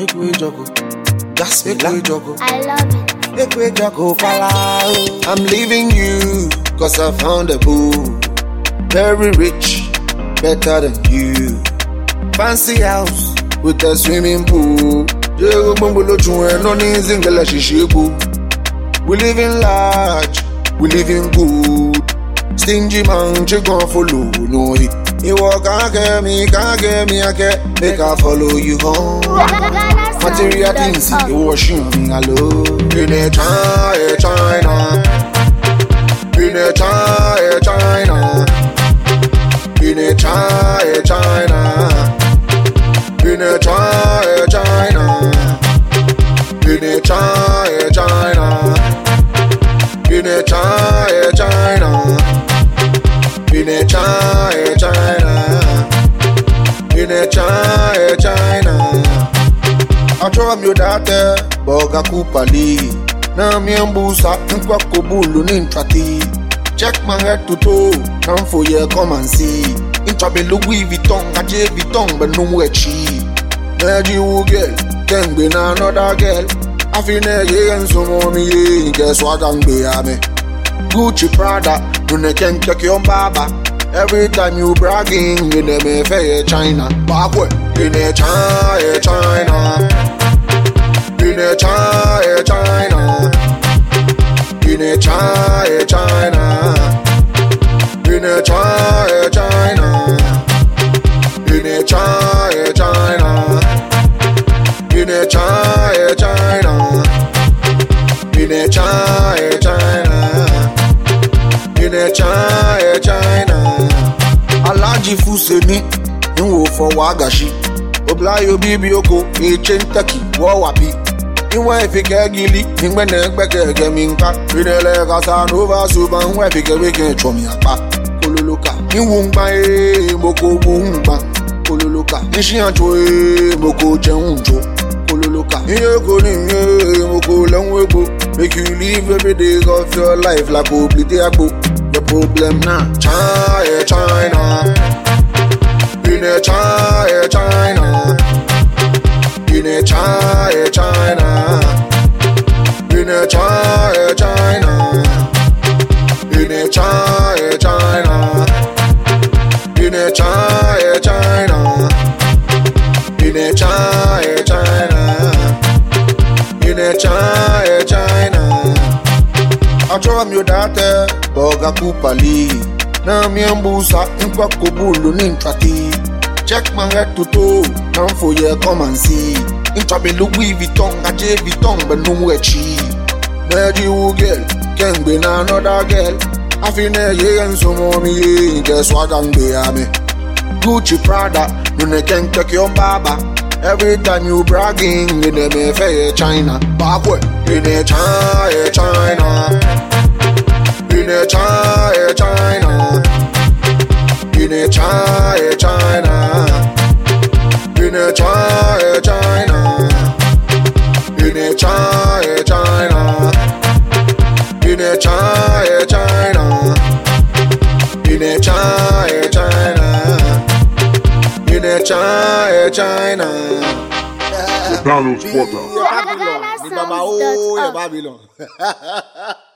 Make we juggle. That's make we juggle. I love it. Make we juggle follow. Oh. I'm leaving you, cause I found a boo. Very rich, better than you. Fancy house with a swimming pool. Diego Bambolo Chuen, no needs in Galashishibu. We live in large, we live in good. Stingy man, you gon' follow, no he. You walk, can't get me, can't get me, I can't make I follow you home. Material things, you washing me hello. In a China, China. In a China, China. In a China, China. In a China, China. In a China, China. In a China, China a China, China, in a China, China. Achọrọ m yodate bọgakupali na mie mbusa nkwakobulu ni ntrati check my head to toe come for your come and see In ntrabelu Louis Vuitton aje Vuitton benumwe chi Eji wu girl can be another girl afi na-eyeghe nsogbu n'ihe nke swagangbe ya me Gucci Prada nune kenkekiọmbaba Every time you bragging, you never fair China. Backward, in a China, China. In a China, China. In a China, China. In a China, China. In a China, China. In a China, China. In a China. China, China. Alaji Fuseni, Nwo for Wagashi. Oblayo Bibioko, Echentaki, Wawapi. Iwe fike gili, ingwe nekbe kege minka. Inele kasanova suba, nwe fike weke chomi apa. Kololoka, inwungba e, mboko wungba. Kololoka, nishiancho e, mboko chenuncho. Kololoka, iyeko ni e, mboko lengweko. Make you live every day of your life like oblite akbo. Problem now, China, China. In a China, China. In a China, China. In a China, China. In a China, China. In a China, China. In a China, China. In a China. achowa myodate boga kupali. Na myambusa nkwa kobulu ni ntrati check my head to toe na mfoye come and see ntrabe lugwi viton aje viton benumwechi meji wugel kengbe na anoda gel. Afineye nsomomi ye nke swaga ngbe ya me gucci prada nune kenkeke yo mbaba Every time you bragging, you never fair China. Backward, in a China, China. In a China, China. In a China, China. In a China, China. In a China, China. In a China, China. In a China. China, China. Download Spotify. Babylon. Babylon.